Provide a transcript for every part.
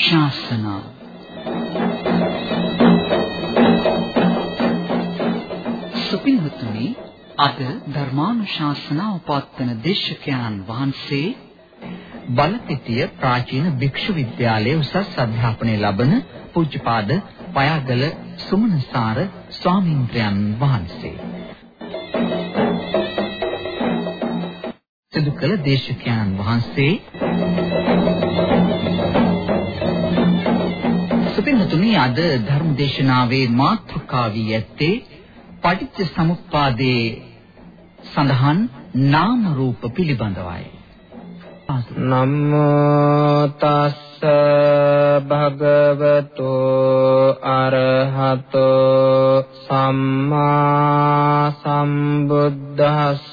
ධර්මානුශාසනා සුපින්වතුනි අද ධර්මානුශාසනාව පවත්වන දේශකයන්න් වහන්සේ බලපිටිය ප්‍රාචීන භික්ෂු විද්‍යාලයේ උසස් අධ්‍යාපනය ලබන පූජ්‍යපාද පයාගල සුමනසාර ස්වාමීන්ද්‍රයන් වහන්සේ. සිදු කළ දේශකයන්න් වහන්සේ සුපින්තුනි අද ධර්ම දේශනාවේ මාතෘකා වී ඇත්තේ පටිච්ච සමුප්පාදයේ සඳහන් නාම රූප පිළිබඳවයි. නමෝ තස්ස භගවතෝ අරහතෝ සම්මා සම්බුද්දස්ස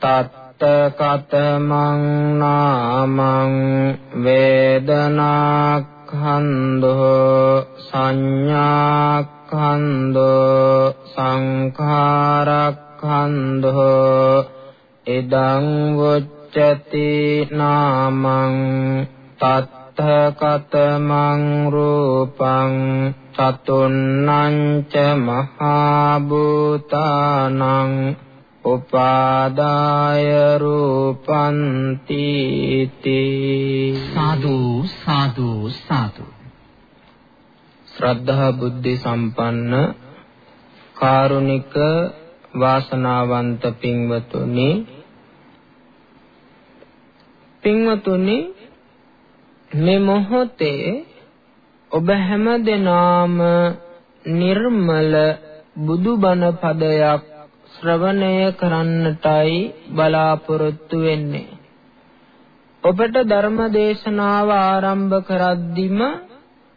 තත්ත කතමං නාමං වේදනාඛන්‍தෝ සංඥාඛන්‍தෝ සංඛාරඛන්‍தෝ ඉදං වොච්චති නාමං තත්ථ කතමං රූපං චතුන්නං ච මහා භූතානං උපාදාය රූපන්ති සාදු සාදු සාදු. ශ්‍රද්ධා බුද්ධ සම්පන්න කාරුණික වාසනාවන්ත පින්වතුනි. පින්වතුනි මේ මොහොතේ ඔබ හැම දෙනාම නිර්මල බුදුබණ පදයක් ශ්‍රවණය කරන්නටයි බලාපොරොත්තු වෙන්නේ. ඔබට ධර්ම දේශනාව ආරම්භ කරද්දිම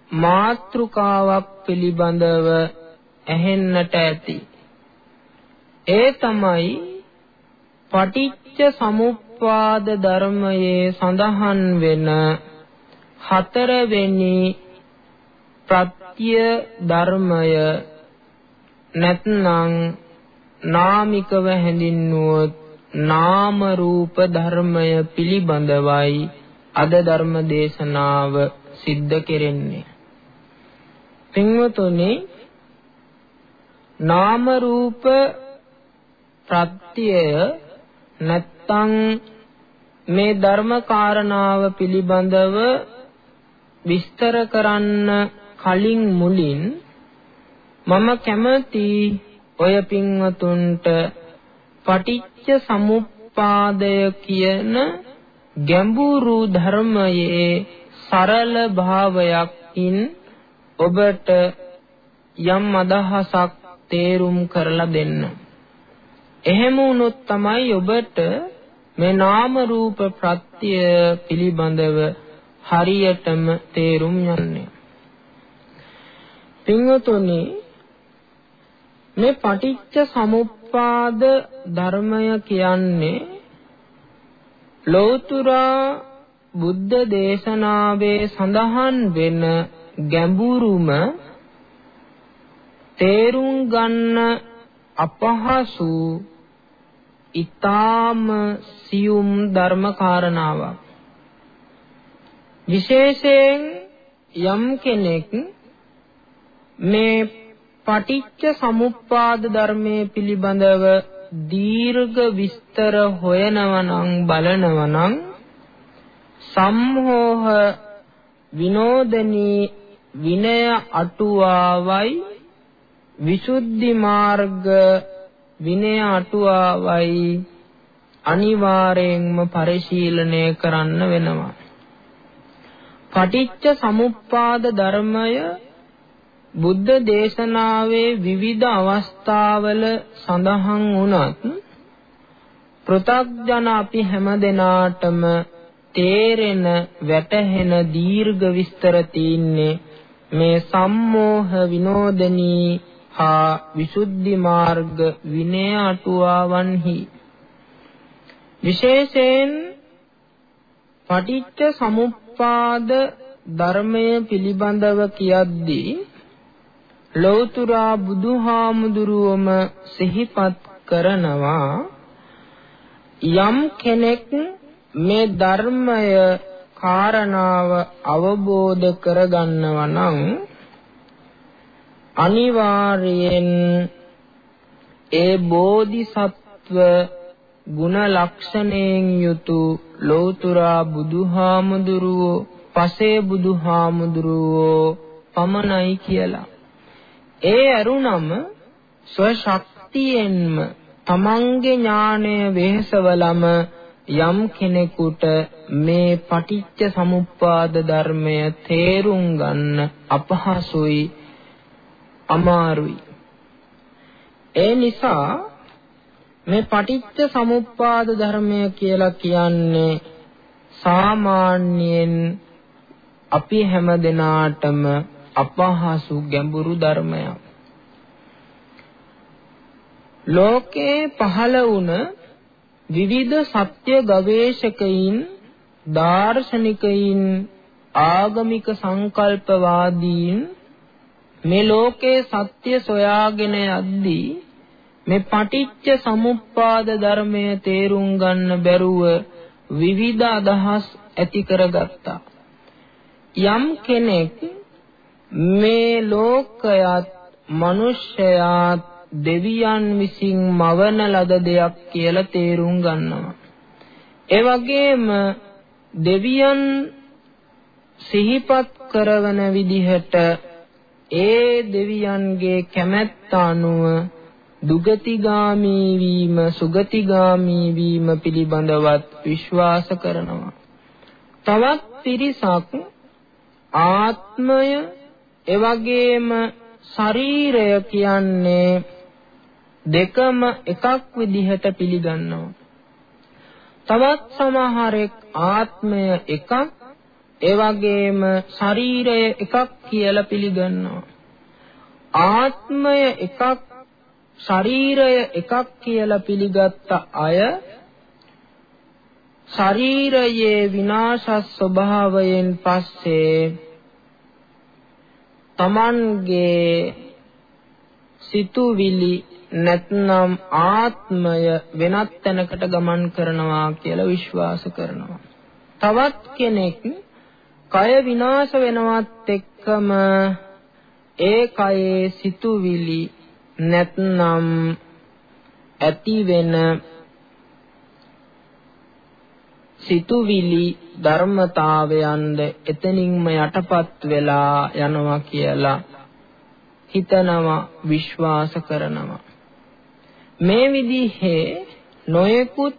මාත්‍රිකාවක් පිළිබඳව ඇහෙන්නට ඇති. ඒ තමයි පටිච්ච සමුප්පාද ධර්මයේ සඳහන් වෙන හතරවෙනි ප්‍රත්‍ය ධර්මය නැත්නම් නාමිකව හැඳින්වුවොත් නාම රූප ධර්මය පිළිබඳවයි අද ධර්ම දේශනාව සිද්ධ කෙරෙන්නේ. පින්වතුනි නාම රූප ප්‍රත්‍යය නැත්තං මේ ධර්ම කාරණාව පිළිබඳව විස්තර කරන්න කලින් මුලින් මම කැමති ඔය පින්වතුන්ට පටිච්ච සමුප්පාදය කියන ගැඹුරු ධර්මයේ සරල භාවයකින් ඔබට යම් අදහසක් තේරුම් කරලා දෙන්න. එහෙම වුණොත් තමයි ඔබට මේ නාම රූප ප්‍රත්‍ය පිළිබඳව හරියටම තේරුම් යන්නේ. පින්වතුනි මේ පටිච්ච සමුප්පාද ධර්මය කියන්නේ ලෞතුරා බුද්ධ දේශනාවේ සඳහන් වෙන ගැඹුරුම තේරුම් ගන්න අපහසු ඊ타ම සියුම් ධර්ම කාරණාවක්. විශේෂයෙන් යම් කෙනෙක් මේ පටිච්ච සමුප්පාද ධර්මයේ පිළිබඳව දීර්ඝ විස්තර හොයනවා නම් බලනවා නම් සම්මෝහ විනෝදනී විනය අටුවාවයි විසුද්ධි මාර්ග විනය අටුවාවයි අනිවාර්යයෙන්ම පරිශීලනය කරන්න වෙනවා. පටිච්ච සමුප්පාද ධර්මය බුද්ධ දේශනාවේ විවිධ අවස්ථාවල සඳහන් වුණත් පෘථග්ජන අපි හැමදෙනාටම තේරෙන වැටහෙන දීර්ඝ විස්තර තින්නේ මේ සම්මෝහ විනෝදනී හා විසුද්ධි මාර්ග විනය අටුවාවන්හි. විශේෂයෙන් පටිච්ච සමුප්පාද ධර්මය පිළිබඳව කියද්දී ලෞතුරා බුදුහාමුදුරුවම සිහිපත් කරනවා යම් කෙනෙක් මේ ධර්මය කාරණාව අවබෝධ කරගන්නවා නම් අනිවාර්යෙන් ඒ බෝධිසත්ව ගුණ ලක්ෂණයෙන් යුතු ලෞතුරා බුදුහාමුදුරුවෝ පසේ බුදුහාමුදුරුවෝ පමණයි කියලා. ඒ අරුණම ස්වශක්තියෙන්ම තමන්ගේ ඥාණය වෙහසවලම යම් කෙනෙකුට මේ පටිච්ච සමුප්පාද ධර්මය තේරුම් ගන්න අපහසුයි අමාරුයි. ඒ නිසා මේ පටිච්ච සමුප්පාද ධර්මය කියලා කියන්නේ සාමාන්‍යයෙන් අපි හැම දිනාටම අපහසු ගැඹුරු ධර්මයක්. ලෝකේ පහළ වුණ විවිධ සත්‍ය ගවේෂකයින් දාර්ශනිකයින් ආගමික සංකල්පවාදීන් මේ ලෝකේ සත්‍ය සොයාගෙන යද්දී මේ පටිච්ච සමුප්පාද ධර්මය තේරුම් ගන්න බැරුව විවිධ අදහස් ඇති කරගත්තා. යම් කෙනෙක් මේ ලෝකයත් මිනිස්යාත් දෙවියන් විසින් මවන ලද දෙයක් කියලා තේරුම් ගන්නවා. ඒ වගේම දෙවියන් සිහිපත් කරවන විදිහට ඒ දෙවියන්ගේ කැමැත්ත අනුව දුගතිගාමී වීම සුගතිගාමී වීම පිළිබඳවත් විශ්වාස කරනවා. තවත් පිරිසක් ආත්මය එවැගේම ශරීරය කියන්නේ දෙකම එකක් විදිහට පිළිගන්නවා. තවත් සමහරෙක් ආත්මය එකක් ඒ වගේම ශරීරය එකක් කියලා පිළිගන්නවා. ආත්මය එකක් ශරීරය එකක් කියලා පිළිගත්ත අය ශරීරයේ විනාශ ස්වභාවයෙන් පස්සේ තමන්ගේ සිතුවිලි නැත්නම් ආත්මය වෙනත් තැනකට ගමන් කරනවා කියලා විශ්වාස කරනවා. තවත් කෙනෙක් කය විනාශ වෙනවත් එක්කම ඒ කයේ සිතුවිලි නැත්නම් ඇති වෙන සිතුවිලි ධර්මතාවයන්ද එතනින්ම යටපත් වෙලා යනවා කියලා හිතනවා විශ්වාස කරනවා මේ විදිහේ නොයෙකුත්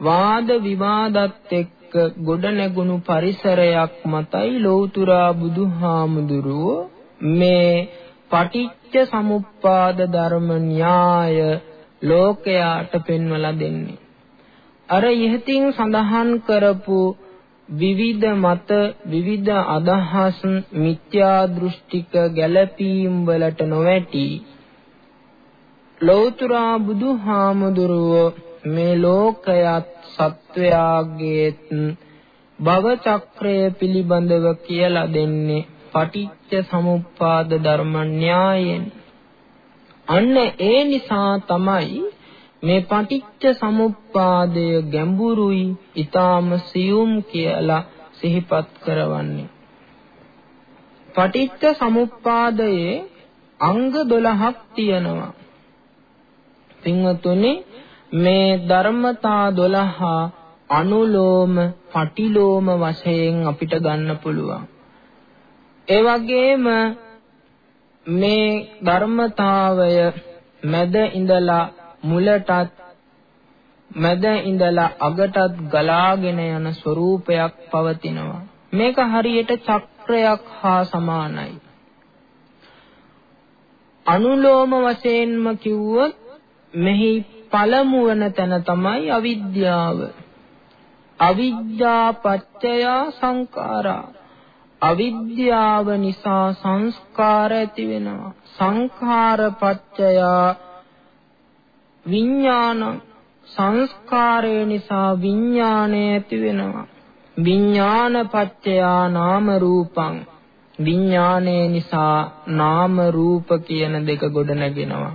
වාද විවාදත් එක්ක ගොඩනැගුණු පරිසරයක් මතයි ලෞතුරා බුදුහාමුදුරුවෝ මේ පටිච්ච සමුප්පාද ධර්ම න්‍යාය ලෝකයාට පෙන්වලා දෙන්නේ. අර ඉහතින් සඳහන් කරපු විවිධ මත විවිධ අදහස් මිත්‍යා දෘෂ්ටික ගැළපීම් වලට නොවැටි ලෞතර බුදුහාමුදුරුවෝ මේ ලෝකයත් සත්වයාගේ භව චක්‍රය පිළිබඳව කියලා දෙන්නේ පටිච්ච සමුප්පාද ධර්ම න්‍යායෙන්. අන්න ඒ නිසා තමයි මේ පටිච්ච සමුප්පාදය ගැඹුරුයි ඊටාම සියුම් කියලා සිහිපත් කරවන්නේ. පටිච්ච සමුප්පාදයේ අංග 12ක් තියෙනවා. පින්වතුනි මේ ධර්මතා 12 අනුලෝම පටිලෝම වශයෙන් අපිට ගන්න පුළුවන්. ඒ වගේම මේ ධර්මතාවය මැද ඉඳලා මුලටත් මැද ඉඳලා අගටත් ගලාගෙන යන ස්වરૂපයක් පවතිනවා. මේක හරියට චක්‍රයක් හා සමානයි. අනුලෝම වශයෙන්ම කිව්වොත් මෙහි පළමු වන තැන තමයි අවිද්‍යාව. අවිද්‍යා පත්‍ය සංඛාරා. අවිද්‍යාව නිසා සංස්කාර ඇති වෙනවා. සංඛාර පත්‍ය විඥාන සංස්කාරය නිසා විඥාණය ඇති වෙනවා. විඥාන පත්‍ය නාම රූපං. විඥානයේ නිසා නාම රූප කියන දෙක ගොඩ නැගෙනවා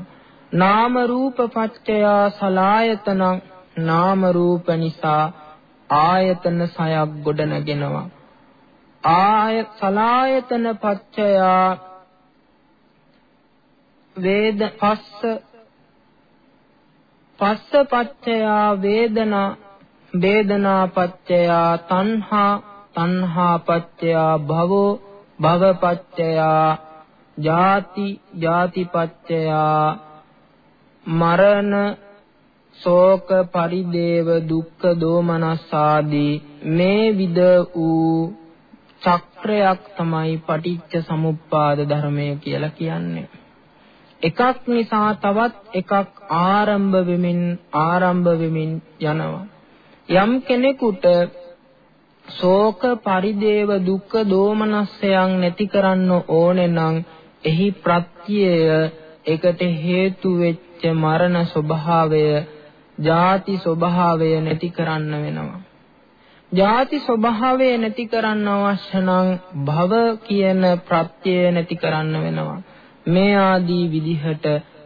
නාම රූප පත්‍ය සලායතනං නාම රූප නිසා ආයතන සයක් ගොඩනගෙනවා. ආය සලායතන පච්චයා වේද පස්ස පස්ස පච්චයා වේදනා වේදනා පච්චයා තණ්හා තණ්හා පච්චයා භවෝ භව පච්චයා ජාති ජාති පච්චයා මරණ ශෝක පරිදේව දුක්ඛ දෝමනස් ආදී මේ විද වූ චක්‍රයක් තමයි පටිච්ච සමුප්පාද ධර්මය කියලා කියන්නේ. එකක් නිසා තවත් එකක් ආරම්භ වෙමින් ආරම්භ වෙමින් යනවා. යම් කෙනෙකුට ශෝක පරිදේව දුක්ඛ දෝමනස්යන් නැති කරන්න ඕනේ නම් එහි ප්‍රත්‍යය එකට හේතු වෙච්ච මරණ ස්වභාවය ಜಾති ස්වභාවය නැති කරන්න වෙනවා. ಜಾති ස්වභාවය නැති කරන්න අවශ්‍ය නම් භව කියන ප්‍රත්‍යය නැති කරන්න වෙනවා. මේ ආදී විදිහට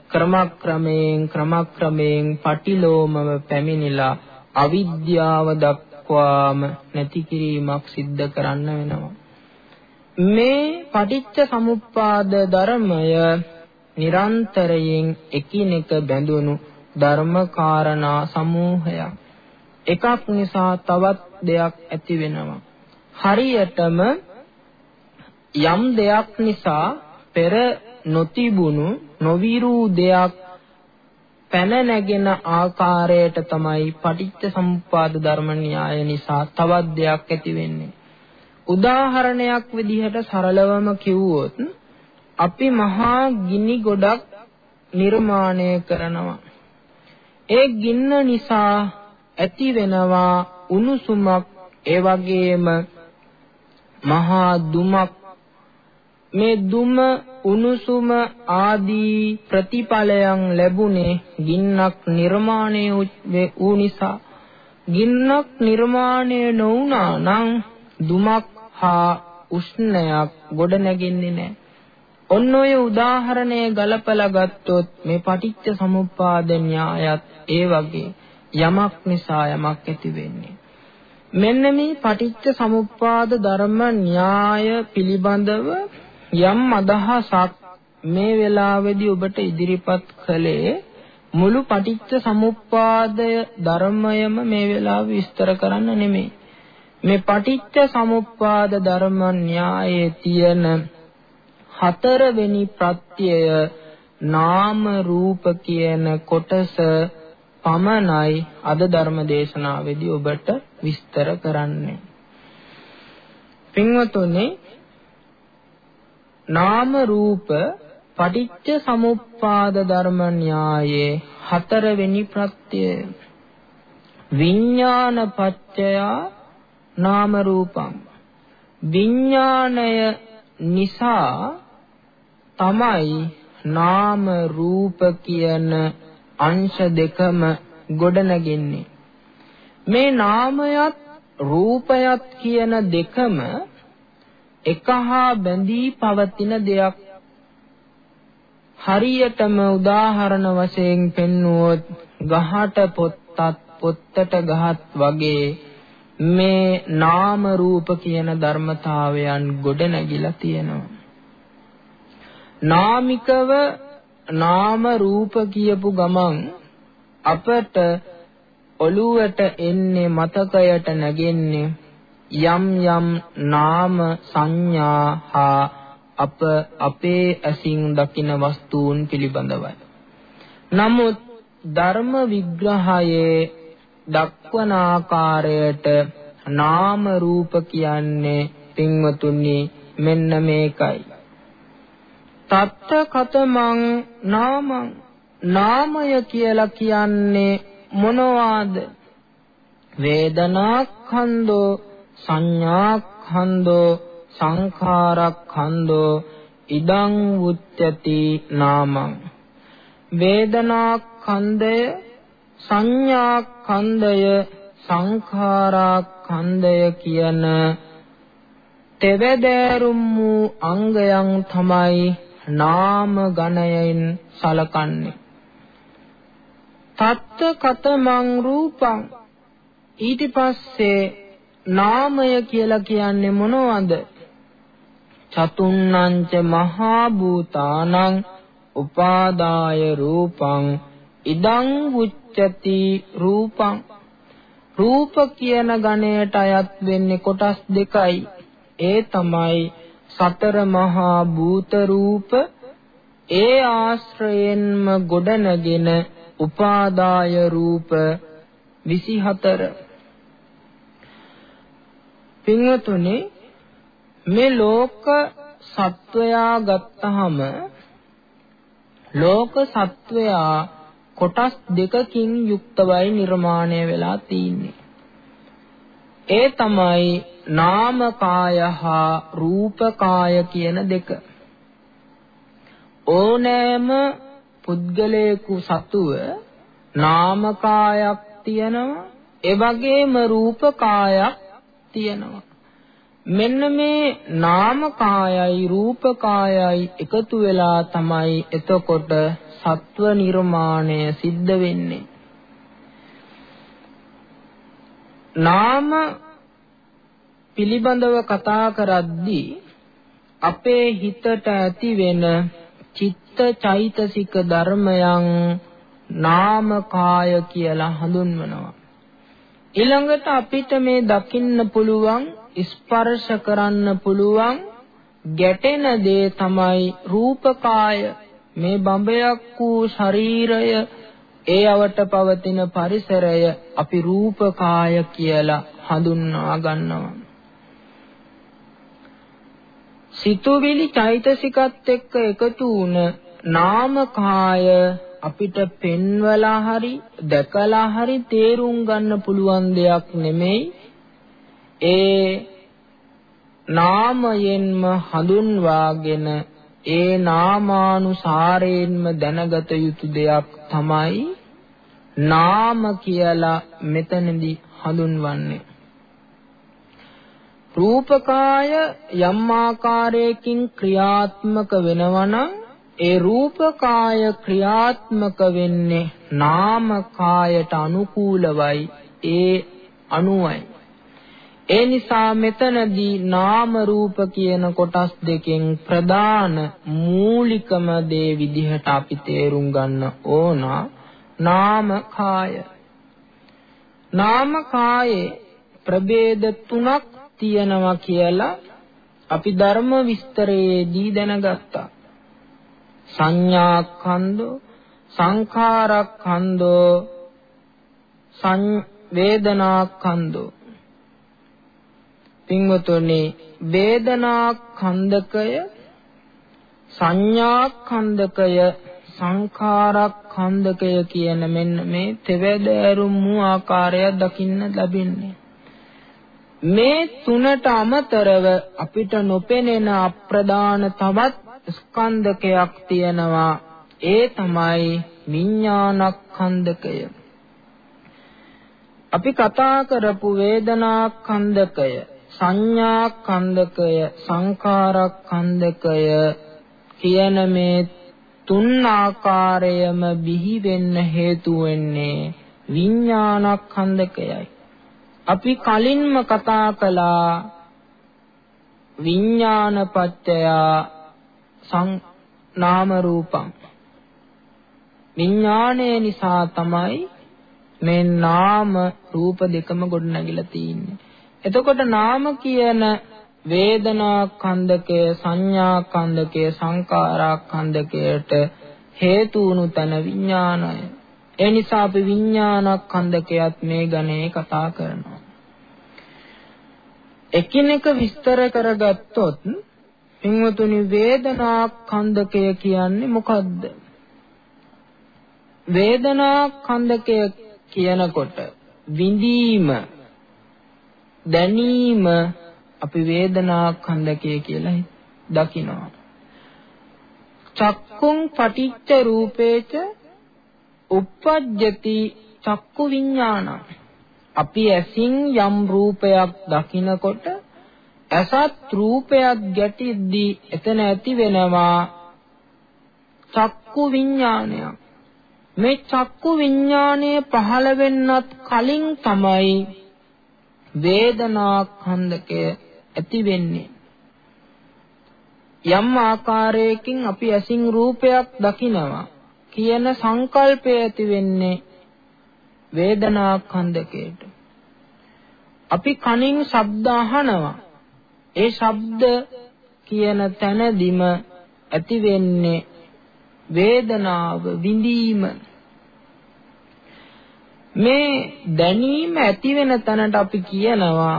ක්‍රමක්‍රමයෙන් ක්‍රමක්‍රමයෙන් පටිලෝමව පැමිණිලා අවිද්‍යාව දක්වාම නැති කිරීමක් සිද්ධ කරන්න වෙනවා. මේ පටිච්ච සමුප්පාද ධර්මය නිරන්තරයෙන් එකිනෙක බැඳුණු ධර්මකාරණා සමූහයක්. එකක් නිසා තවත් දෙයක් ඇති වෙනවා. හරියටම යම් දෙයක් නිසා පෙර නොතිබුණු නොවිරු දෙයක් පැන නැගෙන ආකාරයට තමයි පටිච්ච සමුප්පාද ධර්ම න්‍යාය නිසා තවත් දෙයක් ඇති වෙන්නේ. උදාහරණයක් විදිහට සරලවම කිව්වොත් අපි මහා ගිනි ගොඩක් නිර්මාණය කරනවා. ඒ ගින්න නිසා ඇති වෙනවා උණුසුමක් ඒ වගේම මහා දුමක් මේ දුම උණුසුම ආදී ප්‍රතිඵලයන් ලැබුණේ ගින්නක් නිර්මාණය වූ නිසා ගින්නක් නිර්මාණය නොවුණා නම් දුමක් හා උෂ්ණයක් ගොඩ නැගෙන්නේ නැහැ. ඔන්න ඔය උදාහරණය ගලපලා ගත්තොත් මේ පටිච්ච සමුප්පාද න්‍යායත් ඒ වගේ යමක් නිසා යමක් ඇති වෙන්නේ. මෙන්න මේ පටිච්ච සමුප්පාද ධර්ම න්‍යාය පිළිබඳව යම් අදහසක් මේ වෙලාවේදී ඔබට ඉදිරිපත් කළේ මුළු පටිච්ච සමුප්පාදය ධර්මයම මේ වෙලාවේ විස්තර කරන්න නෙමෙයි. මේ පටිච්ච සමුප්පාද ධර්ම න්‍යායේ තියෙන හතරවෙනි ප්‍රත්‍යය නාම රූප කියන කොටස පමණයි අද ධර්ම දේශනාවේදී ඔබට විස්තර කරන්නේ. පින්වතුනි නාම රූප පටිච්ච සමුප්පාද ධර්ම න්‍යායේ හතරවෙනි ප්‍රත්‍යය. විඥාන පත්‍යය නාම රූපං විඥාණය නිසා තමයි නාම රූප කියන අංශ දෙකම ගොඩනගන්නේ. මේ නාමයත් රූපයත් කියන දෙකම එක හා බැඳී පවතින දෙයක්. හරියටම උදාහරණ වශයෙන් පෙන්වුවොත් ගහට පොත්තත් පොත්තට ගහත් වගේ මේ නාම රූප කියන ධර්මතාවයන් ගොඩ නැගිලා තියෙනවා. නාමිකව නාම රූප කියපු ගමන් අපට ඔළුවට එන්නේ මතකයට නැගෙන්නේ යම් යම් නාම සංඥා හා අප අපේ ඇසින් දකින වස්තුන් පිළිබඳවයි. නමුත් ධර්ම විග්‍රහයේ දක්වන ආකාරයට නාම රූප කියන්නේ පින්වතුනි මෙන්න මේකයි. තත්ත කතමං නාමං නාමය කියලා කියන්නේ මොනවාද? වේදනාඛන්தோ සංඥාඛන්தோ සංඛාරඛන්தோ ඉදං උච්චති නාමං. වේදනාඛන්දය සංඥාඛන්දය සංඛාරඛන්දය කියන තෙවදෑරුම් වූ අංගයන් තමයි නාම ගණයෙන් සලකන්නේ. තත්ත කතමං රූපං. ඊට පස්සේ නාමය කියලා කියන්නේ මොනවද? චතුන්නංච මහා භූතානං උපාදාය රූපං ඉදං උච්චති රූපං. රූප කියන ගණයට අයත් වෙන්නේ කොටස් දෙකයි. ඒ තමයි සතර මහා භූත රූප. ඒ ආශ්‍රයෙන්ම ගොඩනගෙන උපාදාය රූප 24 පින්වතුනි මේ ලෝක සත්වයා ගත්තහම ලෝක සත්වයා කොටස් දෙකකින් යුක්තවයි නිර්මාණය වෙලා තියෙන්නේ. ඒ තමයි නාමකාය හා රූපකාය කියන දෙක. ඕනෑම පුද්ගලයෙකු සතුව නාමකායක් තියෙනවා ඒ වගේම රූපකායක් තියෙනවා මෙන්න මේ නාමකායයි රූපකායයි එකතු වෙලා තමයි එතකොට සත්ව නිර්මාණය සිද්ධ වෙන්නේ නාම පිළිබඳව කතා කරද්දී අපේ හිතට ඇති වෙන චිත්ත චෛතසික ධර්මයන් නාමකාය කියලා හඳුන්වනවා. ඊළඟට අපිට මේ දකින්න පුළුවන් ස්පර්ශ කරන්න පුළුවන් ගැටෙන දේ තමයි රූපකාය. මේ බඹයක් වූ ශරීරය ඒ අවට පවතින පරිසරය අපි රූපකාය කියලා හඳුන්වා ගන්නවා. සිතුවිලි චෛතසිකත් එක්ක එකතු වුණ නාමකාය අපිට පෙන්වලා හරි දැකලා හරි තේරුම් ගන්න පුළුවන් දෙයක් නෙමෙයි. ඒ නාමයෙන්ම හඳුන්වාගෙන ඒ නාමානුසාරයෙන්ම දැනගත යුතු දෙයක් තමයි නාම කියලා මෙතනදී හඳුන්වන්නේ. රූපකාය යම් ආකාරයකින් ක්‍රියාත්මක වෙනවනම් ඒ රූපකාය ක්‍රියාත්මක වෙන්නේ නාමකායට අනුකූලවයි ඒ අනුවයි ඒ නිසා මෙතනදී නාම රූප කියන කොටස් දෙකෙන් ප්‍රධාන මූලිකම දේ විදිහට අපි තේරුම් ගන්න ඕන නාමකාය නාමකායේ ප්‍රභේද තුනක් තියෙනවා කියලා අපි ධර්ම විස්තරයේදී දැනගත්තා. සංඥාඛණ්ඩෝ සංඛාරඛණ්ඩෝ සං වේදනාඛණ්ඩෝ පින්වතුනි වේදනාඛණ්ඩකය සංඥාඛණ්ඩකය සංඛාරඛණ්ඩකය කියන මෙන්න මේ තෙවැදෑරුම් වූ ආකාරය දකින්න ලැබෙන්නේ. මේ තුනට අමතරව අපිට නොපෙනෙන අප්‍රදාන තවත් ස්කන්ධකයක් තියෙනවා. ඒ තමයි විඥානස්කන්ධකය. අපි කතා කරපු වේදනාස්කන්ධකය සංඥාස්කන්ධකය සංඛාරස්කන්ධකය කියන මේ තුන් ආකාරයම බිහි වෙන්න හේතු වෙන්නේ විඥානස්කන්ධකයයි. අපි කලින්ම කතා කළා විඥානපත්‍ය සං නාම රූපං විඥානය නිසා තමයි මේ නාම රූප දෙකම ගොඩනැගිලා තියෙන්නේ. එතකොට නාම කියන වේදනා කන්දකය සංඥා කන්දකය සංකාරා කන්දකයට හේතු වුණු තන විඥානය. ඒ නිසා අපි විඥානස්කන්ධකයත් මේ ගණේ කතා කරනවා. එකිනෙක විස්තර කරගත්තොත් පින්වතුනි වේදනාස්කන්ධකය කියන්නේ මොකද්ද? වේදනාස්කන්ධකය කියනකොට විඳීම දැනීම අපි වේදනාස්කන්ධකය කියලා දකිනවා. චක්කුං පටිච්ච රූපේච uppajjati චක්කු විඥානං අපි ඇසින් යම් රූපයක් දකිනකොට ඇසත් රූපයක් ගැටිද්දී එතන ඇති වෙනවා චක්කු විඥානයක්. මේ චක්කු විඥානය පහළ වෙන්නත් කලින් තමයි වේදනා ඛණ්ඩකය ඇති වෙන්නේ. යම් ආකාරයකින් අපි ඇසින් රූපයක් දකිනවා කියන සංකල්පය ඇති වෙන්නේ වේදනා ඛණ්ඩකයට අපි කනින් ශබ්ද අහනවා. ඒ ශබ්ද කියන තැනදිම ඇති වෙන්නේ වේදනාව විඳීම. මේ දැනීම ඇති වෙන තැනට අපි කියනවා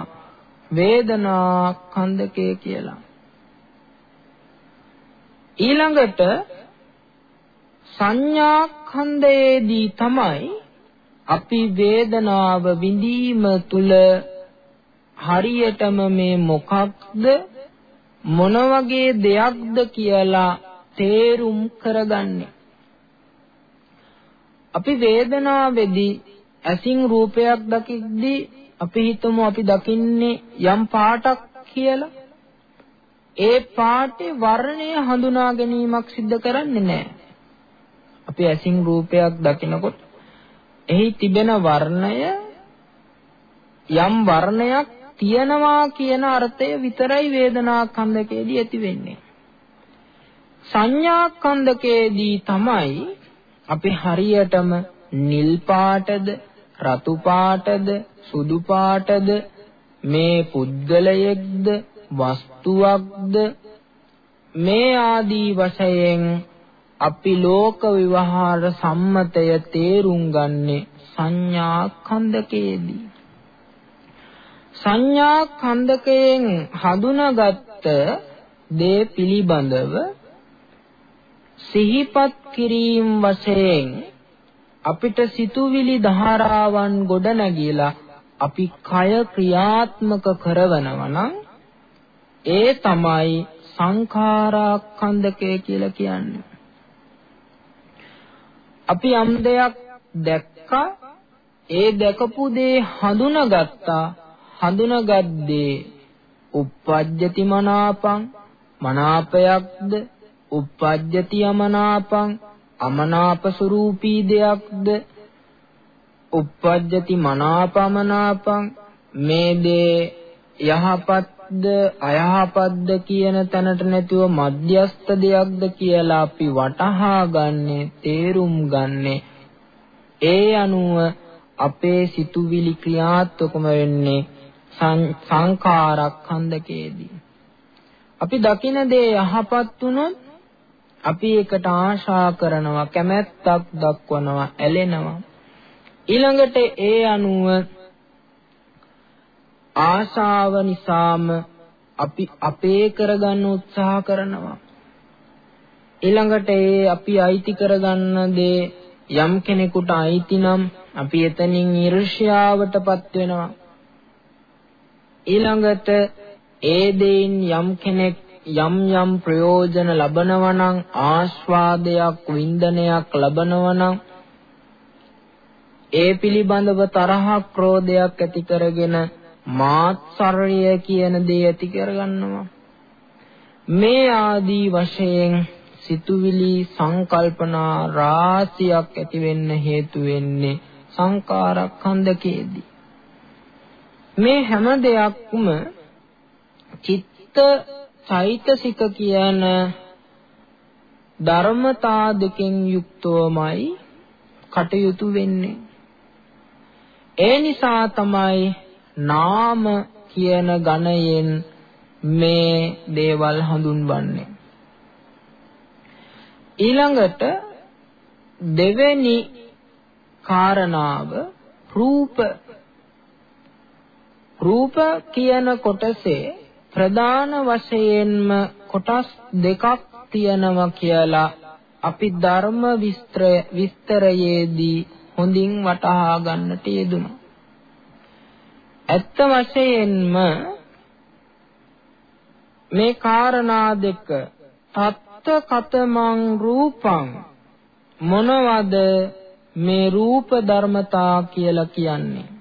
වේදනා කන්දකය කියලා. ඊළඟට සංඥා ඛණ්ඩයේදී තමයි අපි වේදනාව විඳීම තුල හරියටම මේ මොකක්ද? මොන වගේ දෙයක්ද කියලා තේරුම් කරගන්නේ. අපි වේදනාවේදී ඇසින් රූපයක් දකිද්දී අපි හිතමු අපි දකින්නේ යම් පාටක් කියලා. ඒ පාටේ වර්ණය හඳුනා ගැනීමක් සිද්ධ කරන්නේ නැහැ. අපි ඇසින් රූපයක් දකිනකොට එහි තිබෙන වර්ණය යම් වර්ණයක් තියනවා කියන අර්ථය විතරයි වේදනා කන්දකේදී ඇති වෙන්නේ. සංඥා කන්දකේදී තමයි අපි හරියටම නිල් පාටද රතු පාටද සුදු පාටද මේ පුද්ගලයෙක්ද වස්තුවක්ද මේ ආදී වශයෙන් අපි ලෝක විවහාර සම්මතය තේරුම් ගන්නේ සංඥා කන්දකයේදී සංඥා කන්දකයෙන් හඳුනාගත්ත දේ පිළිබඳව සිහිපත් කිරීම වශයෙන් අපිට සිතුවිලි ධාරාවන් ගොඩ නැගිලා අපි කය ක්‍රියාත්මක කරවනවා නම් ඒ තමයි සංඛාරාඛණ්ඩකය කියලා කියන්නේ. අපි යම් දෙයක් දැක්කා ඒ දැකපු දේ හඳුනාගත්තා හඳුනාගත් දේ uppajjati මනාපං මනාපයක්ද uppajjati අමනාපං අමනාප ස්වરૂපී දෙයක්ද uppajjati මනාපමනාපං මේ දේ යහපත්ද අයහපත්ද කියන තැනට නැතුව මධ්‍යස්ත දෙයක්ද කියලා අපි වටහා ගන්නේ තේරුම් ගන්නේ ඒ අනුව අපේ සිතුවිලි ක්‍රියාත්මකම වෙන්නේ සංඛාරක්ඛන්දකේදී අපි දකින දේ යහපත් වුණොත් අපි ඒකට ආශා කරනවා කැමැත්තක් දක්වනවා ඇලෙනවා. ඊළඟට ඒ අනුව ආශාව නිසාම අපි අපේ කරගන්න උත්සාහ කරනවා. ඊළඟට ඒ අපි අයිති කරගන්න දේ යම් කෙනෙකුට අයිති නම් අපි එතනින් ඊර්ෂ්‍යාවටපත් වෙනවා. ඊළඟට ඒ දෙයින් යම් කෙනෙක් යම් යම් ප්‍රයෝජන ලබනවා නම් ආස්වාදයක් වින්දනයක් ලබනවා නම් ඒ පිළිබඳව තරහක් ක්‍රෝධයක් ඇති කරගෙන මාත්සර්ය කියන දේ ඇති කරගන්නවා. මේ ආදී වශයෙන් සිතුවිලි සංකල්පනා රාශියක් ඇති වෙන්න හේතු වෙන්නේ සංකාරක්ඛන්දකේදී මේ හැම දෙයක්ම චිත්ත චෛතසික කියන ධර්මතා දෙකෙන් යුක්තවමයි කටයුතු වෙන්නේ. ඒ නිසා තමයි නාම කියන ගණයෙන් මේ දේවල් හඳුන්වන්නේ. ඊළඟට දෙවෙනි කාරණාව රූප රූප කියන කොටසේ ප්‍රධාන වශයෙන්ම කොටස් දෙකක් තියෙනවා කියලා අපි ධර්ම විස්තරයේදී හොඳින් වටහා ගන්නට යෙදුණා. ඇත්ත වශයෙන්ම මේ කාරණා දෙක තත්ත කතමං රූපං මොනවද මේ රූප ධර්මතා කියලා කියන්නේ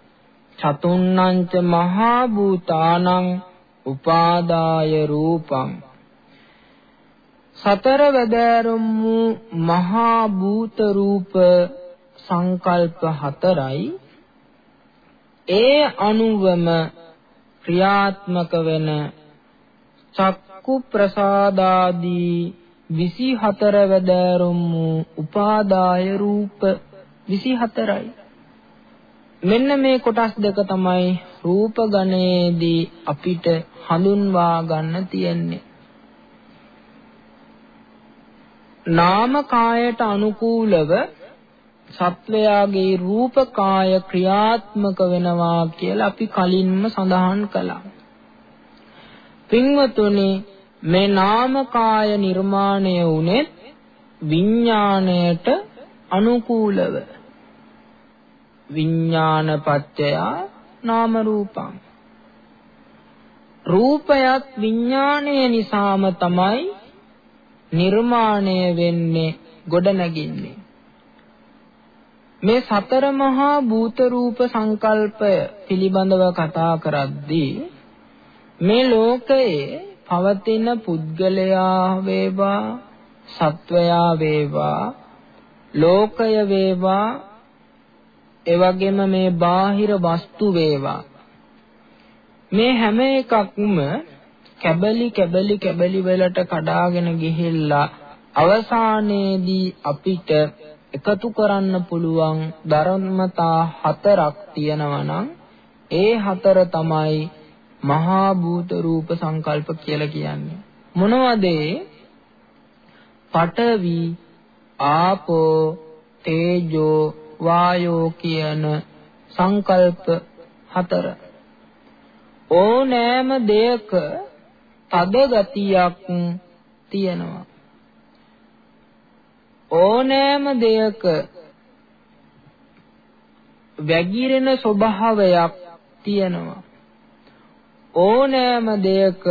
චතුන්නංච මහා භූතානං උපාදාය රූපං. සතර වැදෑරුම් වූ මහා භූත රූප සංකල්ප හතරයි. ඒ අනුවම ක්‍රියාත්මක වෙන චක්කු ප්‍රසාදාදී 24 වැදෑරුම් වූ උපාදාය රූප 24යි මෙන්න මේ කොටස් දෙක තමයි රූප ගණයේදී අපිට හඳුන්වා ගන්න තියෙන්නේ නාම කායට අනුකූලව සත්වයාගේ රූප කාය ක්‍රියාත්මක වෙනවා කියලා අපි කලින්ම සඳහන් කළා. පින්වතුනි මේ නාම කාය නිර්මාණය වුනේ විඥාණයට අනුකූලව. විඥානපත්‍යය නාම රූපං. රූපයත් විඥාණය නිසාම තමයි නිර්මාණය වෙන්නේ ගොඩනැගින්නේ. මේ සතර මහා භූත රූප සංකල්පය පිළිබඳව කතා කරද්දී මේ ලෝකයේ පවතින පුද්ගලයා වේවා සත්වයා වේවා ලෝකය වේවා එවැගේම මේ බාහිර වස්තු වේවා. මේ හැම එකක්ම කැබලි කැබලි කැබලි වලට කඩාගෙන ගිහිල්ලා අවසානයේදී අපිට එකතු කරන්න පුළුවන් ධර්මතා හතරක් තියෙනවා නම් ඒ හතර තමයි මහා භූත රූප සංකල්ප කියලා කියන්නේ. මොනවද පඨවි ආපෝ තේජෝ වායෝ කියන සංකල්ප හතර. ඕනෑම දෙයක තද ගතියක් තියෙනවා. ඕනෑම දෙයක වැగిරෙන ස්වභාවයක් තියෙනවා. ඕනෑම දෙයක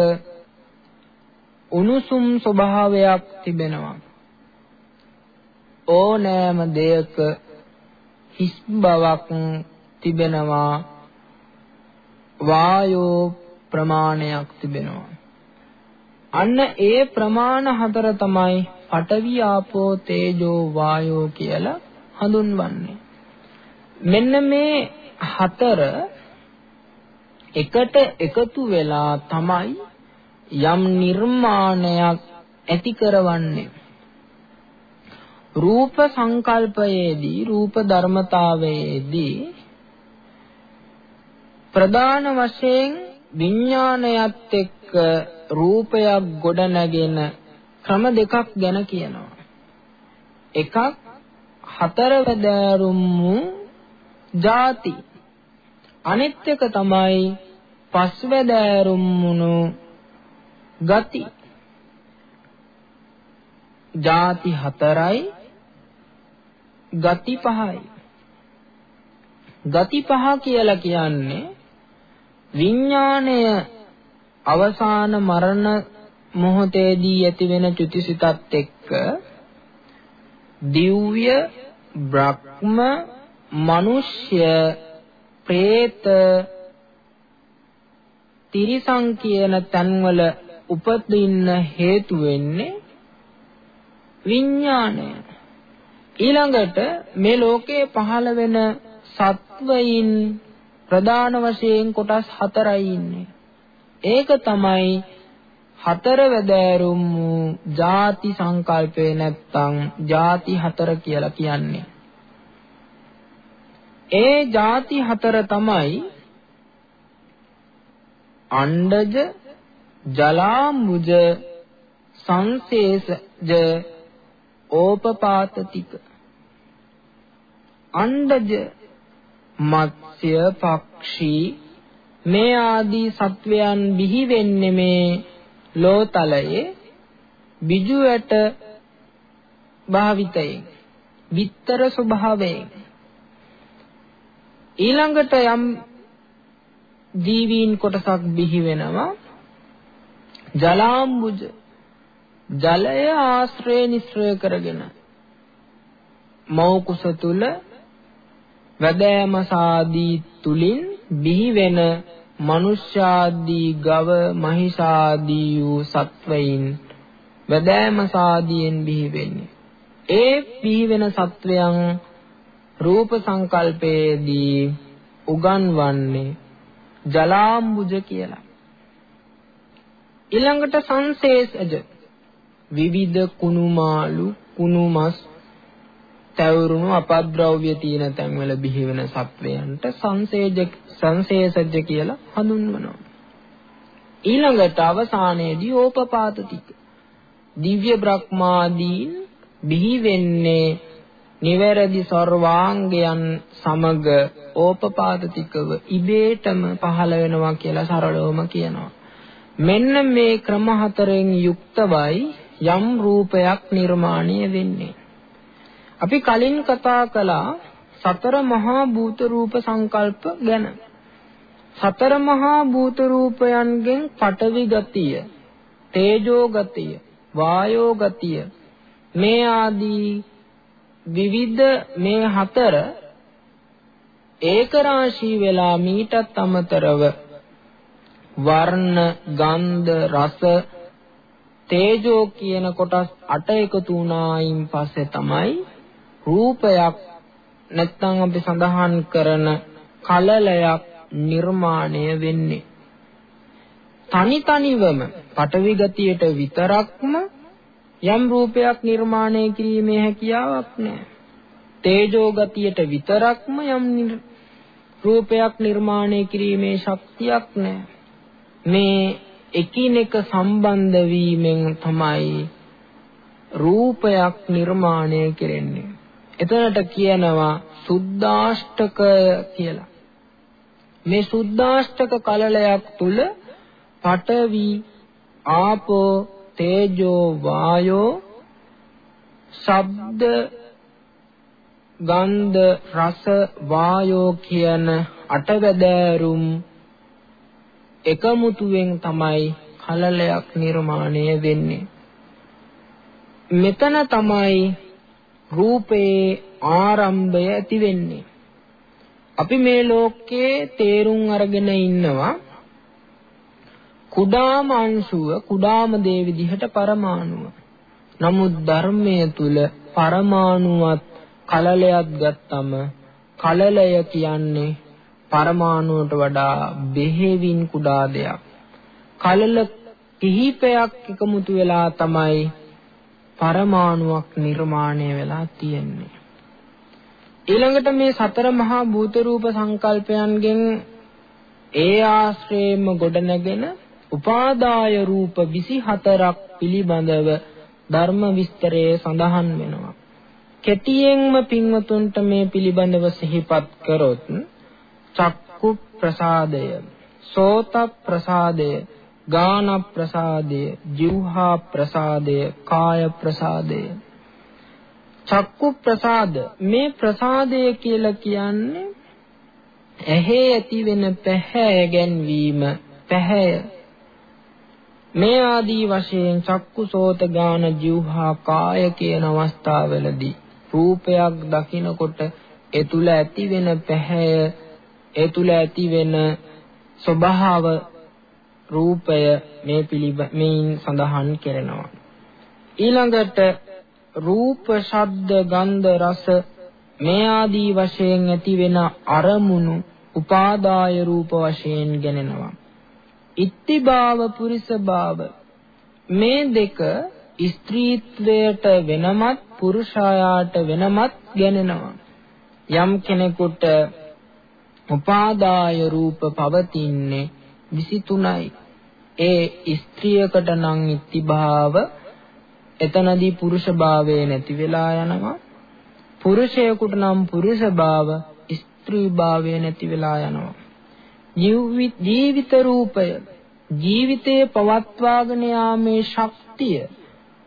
උණුසුම් ස්වභාවයක් තිබෙනවා. ඕනෑම දෙයක හිස් බවක් තිබෙනවා වායෝ ප්‍රමාණයක් තිබෙනවා අන්න ඒ ප්‍රමාණ හතර තමයි පඨවි ආපෝ තේජෝ වායෝ කියලා හඳුන්වන්නේ. මෙන්න මේ හතර එකට එකතු වෙලා තමයි යම් නිර්මාණයක් ඇති කරවන්නේ. රූප සංකල්පයේදී රූප ධර්මතාවයේදී ප්‍රධාන වශයෙන් විඥානයත් එක්ක රූපයක් ගොඩනැගෙන ක්‍රම දෙකක් ගැන කියනවා. එකක් හතරවැදෑරුම් වූ ಜಾති. අනිත් එක තමයි පස්වැදෑරුම් වුණු ගති. ಜಾති හතරයි ගති පහයි. ගති පහ කියලා කියන්නේ විඥාණය අවසාන මරණ මොහොතේදී ඇතිවෙන චුතිසිතත් එක්ක දිව්‍ය බ්‍රහ්ම මනුෂ්‍ය പ്രേත තිරිසං කියන තන්වල උපදින්න හේතු වෙන්නේ විඥාණය ඊළඟට මේ ලෝකයේ පහළ වෙන සත්වයින් ප්‍රධාන වශයෙන් කොටස් හතරයි ඉන්නේ. ඒක තමයි හතර වැදෑරුම් වූ ಜಾති සංකල්පේ නැත්තම් ಜಾති හතර කියලා කියන්නේ. ඒ ಜಾති හතර තමයි අණ්ඩජ ජලාම්බුජ සංසේසජ ඕපපාතතික අණ්ඩජ මත්ස්‍ය පක්ෂී මේ ආදී සත්වයන් බිහි වෙන්නේ මේ ලෝතලයේ බිජුවට භාවිතයෙන් විතර ස්වභාවයෙන්. ඊළඟට යම් ජීවීන් කොටසක් බිහි වෙනවා. ජලාම්බුජ ජලය ආශ්‍රය නිශ්‍රය කරගෙන මෞ කුස තුල වැදෑම සාදී තුලින් බිහි වෙන මනුෂ්‍යාදී ගව මහිෂාදී වූ සත්වයින් වැදෑම සාදීන් බිහි වෙන්නේ ඒ බිහි වෙන සත්වයන් රූප සංකල්පයේදී උගන්වන්නේ ජලාම්බුජ කියලා. ඊළඟට සංසේසජ විවිධ කුණුමාලු කුණුමස් තැවුරුණු අපද්‍රව්‍ය තියෙන තැන්වල බිහි වෙන සත්වයන්ට සංසේජ සංසේසජ කියලා හඳුන්වනවා. ඊළඟට අවසානයේදී ඕපපාත ටික දිව්‍ය බ්‍රහ්මාදීන් බිහි වෙන්නේ නිවැරදි සර්වාංගයන් සමග ඕපපාදතිකව ඉබේටම පහළ වෙනවා කියලා සරලවම කියනවා. මෙන්න මේ ක්‍රම හතරෙන් යුක්තවයි යම් රූපයක් නිර්මාණය වෙන්නේ. අපි කලින් කතා කළා සතර මහා භූත රූප සංකල්ප ගැන. සතර මහා භූත රූපයන්ගෙන් පඨවි ගතිය, තේජෝ ගතිය, වායෝ ගතිය මේ ආදී විවිධ මේ හතර ඒකරාශී වෙලා මීටත් අමතරව වර්ණ, ගන්ධ, රස, තේජෝ කියන කොටස් 8 එකතු වුණායින් පස්සේ තමයි රූපයක් නැත්නම් අපි සඳහන් කරන කලලයක් නිර්මාණය වෙන්නේ. තනි තනිවම පටවි ගතියට විතරක්ම යම් රූපයක් නිර්මාණය කිරීමේ හැකියාවක් නැහැ. තේජෝ ගතියට විතරක්ම යම් රූපයක් නිර්මාණය කිරීමේ ශක්තියක් නැහැ. මේ එකිනෙක සම්බන්ධ වීමෙන් තමයි රූපයක් නිර්මාණය කෙරෙන්නේ. එතනට කියනවා සුද්දාෂ්ටක කියලා. මේ සුද්දාෂ්ටක කලලයක් තුල පඨවි ආපෝ තේජෝ වායෝ ශබ්ද ගන්ධ රස වායෝ කියන අටවැදෑරුම් එකමුතුවෙන් තමයි කලලයක් නිර්මාණය වෙන්නේ මෙතන තමයි රූපේ ආරම්භය ඇති වෙන්නේ අපි මේ ලෝකයේ තේරුම් අරගෙන ඉන්නවා කුඩාම අංශුව කුඩාම දේ විදිහට පරමාණුව. නමුත් ධර්මයේ තුල පරමාණුවත් කලලයක් ගත්තම කලලය කියන්නේ පරමාණුවට වඩා බෙහෙවින් කුඩා දෙයක්. කලල කිහිපයක් එකමුතු වෙලා තමයි පරමාණුවක් නිර්මාණය වෙලා තියෙන්නේ. ඊළඟට මේ සතර මහා භූත රූප සංකල්පයන්ගෙන් ඒ ආශ්‍රේම ගොඩනගෙන උපාදාය රූප 24ක් පිළිබඳව ධර්ම විස්තරයේ සඳහන් වෙනවා. කෙටියෙන්ම පින්වතුන්ට මේ පිළිබඳව සිහිපත් කරොත් චක්කු ප්‍රසාදය, සෝත ප්‍රසාදය, ගාන ප්‍රසාදය, જીවහා ප්‍රසාදය, කාය ප්‍රසාදය. චක්කු ප්‍රසාද මේ ප්‍රසාදය කියලා කියන්නේ ඇහි ඇති වෙන පැහැ ගැන්වීම පැහැය මේ ආදී වශයෙන් චක්කු සෝත ගාන જીවහා කාය කියන අවස්ථාවලදී රූපයක් දකිනකොට ඒ තුල ඇති වෙන පැහැය ඒ තුල ඇති වෙන ස්වභාව රූපය මේ පිළිබමින් සඳහන් කරනවා. ඊළඟට රූප ශබ්ද ගන්ධ රස මේ ආදී වශයෙන් ඇති වෙන අරමුණු උපාදාය රූප වශයෙන් ගෙනෙනවා. ඉත්තිභාව පුරිසභාව මේ දෙක ස්ත්‍රීත්වයට වෙනමත් පුරුෂයාට වෙනමත් ගැනෙනවා. යම් කෙනෙකුට උපාදාය රූප පවතින්නේ 23යි ඒ ස්ත්‍රියකට නම් ඉත්තිභාව එතනදී පුරුෂභාවය නැති වෙලා යනවා. පුරුෂයෙකුට නම් පුරුෂභාව ස්ත්‍රීභාවය නැති වෙලා යනවා. ජීවිත රූපය ජීවිතයේ පවත්වාගෙන යාමේ ශක්තිය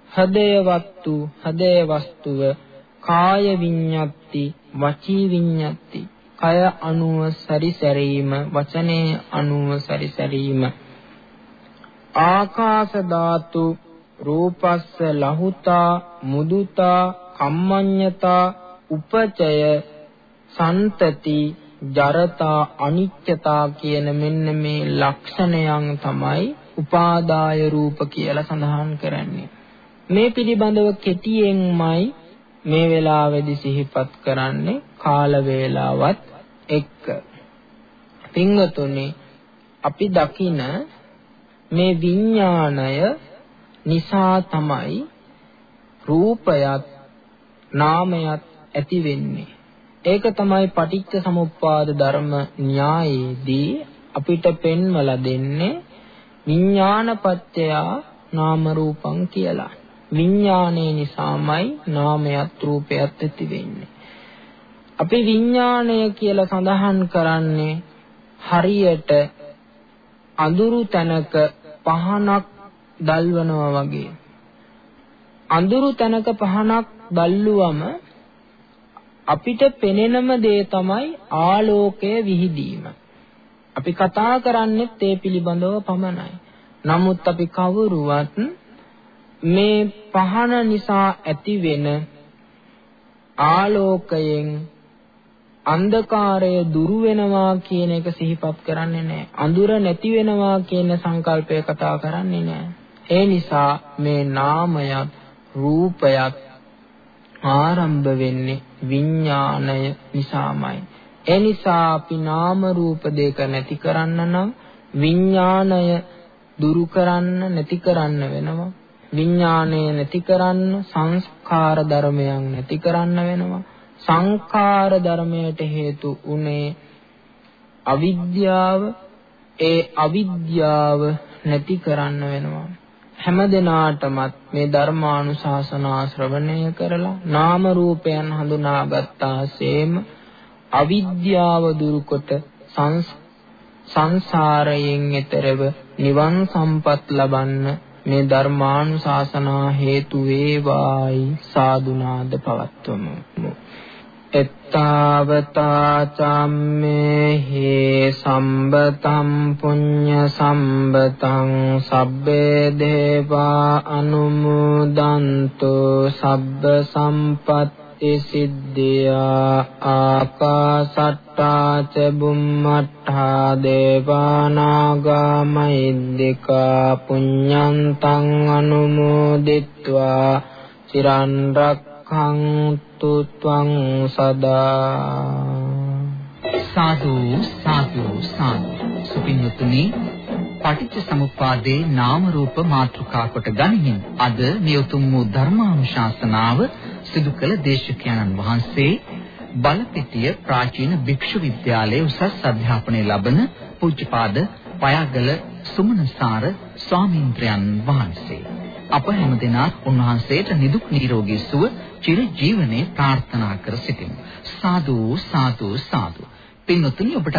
හදයවත්තු හදය වස්තුව කාය විඤ්ඤාති වචී විඤ්ඤාති කය අනුව සරිසැරීම වචනේ අනුව සරිසැරීම ආකාශ ධාතු රූපස්ස ලහුතා මුදුතා කම්මඤ්ඤතා උපචය සන්තති ජරතා අනිත්‍යතා කියන මෙන්න මේ ලක්ෂණයන් තමයි උපාදාය රූප කියලා සඳහන් කරන්නේ. මේ පිළිබඳව කෙටියෙන්මයි මේ වෙලාවේදී සිහිපත් කරන්නේ කාල වේලාවත් එක්ක. පින්වතුනි අපි දකින මේ විඥාණය නිසා තමයි රූපයත් නාමයත් ඇති වෙන්නේ. ඒක තමයි පටිච්ච සමුප්පාද ධර්ම න්‍යායේදී අපිට පෙන්වලා දෙන්නේ විඥානපත්‍ය නාම රූපං කියලා. විඥානයේ නිසාමයි නාමයත් රූපයත් ඇති වෙන්නේ. අපි විඥාණය කියලා සඳහන් කරන්නේ හරියට අඳුරු තැනක පහනක් දල්වනවා වගේ. අඳුරු තැනක පහනක් දැල්ලුවම අපිට පෙනෙනම දේ තමයි ආලෝකය විහිදීම. අපි කතා කරන්නේත් ඒ පිළිබඳව පමණයි. නමුත් අපි කවුරුවත් මේ පහන නිසා ඇතිවෙන ආලෝකයෙන් අන්ධකාරය දුරු වෙනවා කියන එක සිහිපත් කරන්නේ නැහැ. අඳුර නැති වෙනවා කියන සංකල්පය කතා කරන්නේ නැහැ. ඒ නිසා මේ නාමයත් රූපයත් ආරම්භ වෙන්නේ විඥාණය නිසාමයි. ඒ නිසා අපි නාම රූප දෙක නැති කරන්න නම් විඥාණය දුරු කරන්න නැති කරන්න වෙනවා. විඥාණය නැති කරන්න සංස්කාර ධර්මයන් නැති කරන්න වෙනවා. සංඛාර ධර්මයට හේතු උනේ අවිද්‍යාව. ඒ අවිද්‍යාව නැති කරන්න වෙනවා. හැම දිනාටමත් මේ ධර්මානුශාසනා ශ්‍රවණය කරලා නාම රූපයන් හඳුනාගත්තාseම අවිද්‍යාව දුරුකොට සංසාරයෙන් එතරව නිවන් සම්පත් ලබන්න මේ ධර්මානුශාසනා හේතු වේවායි සාදුනාද පවත්වමු. එත්තාවතා චම්මේහි සම්බතම් පුඤ්ඤ සම්බතං සබ්බේ දේවා අනුමෝදන්තු සබ්බ සම්පත්ති සිද්ධියා ආකාසට්ටා ච බුම්මට්ඨා දේවානාගා මහිද්దికා පුඤ්ඤන්තං අනුමෝදිත්වා චිරන් රක්ඛන්තු රක්ඛන්තු ත්වං සදා සාදු සාදු සාදු. සුපින්වතුනි පටිච්ච සමුප්පාදේ නාම රූප මාතෘකා කොට ගනිමින් අද මේ උතුම් වූ ධර්මානුශාසනාව සිදු කළ දේශකයන්න් වහන්සේ බලපිටිය ප්‍රාචීන භික්ෂු විද්‍යාලයේ උසස් අධ්‍යාපනය ලබන පූජ්‍යපාද පයාගල සුමනසාර ස්වාමීන්ද්‍රයන් වහන්සේ. අප හැමදෙනා උන්වහන්සේට නිදුක් නිරෝගී සුව චිර ජීවනයේ ප්‍රාර්ථනා කර සිටිමු. සාදු සාදු සාදු. පින්වතුනි ඔබට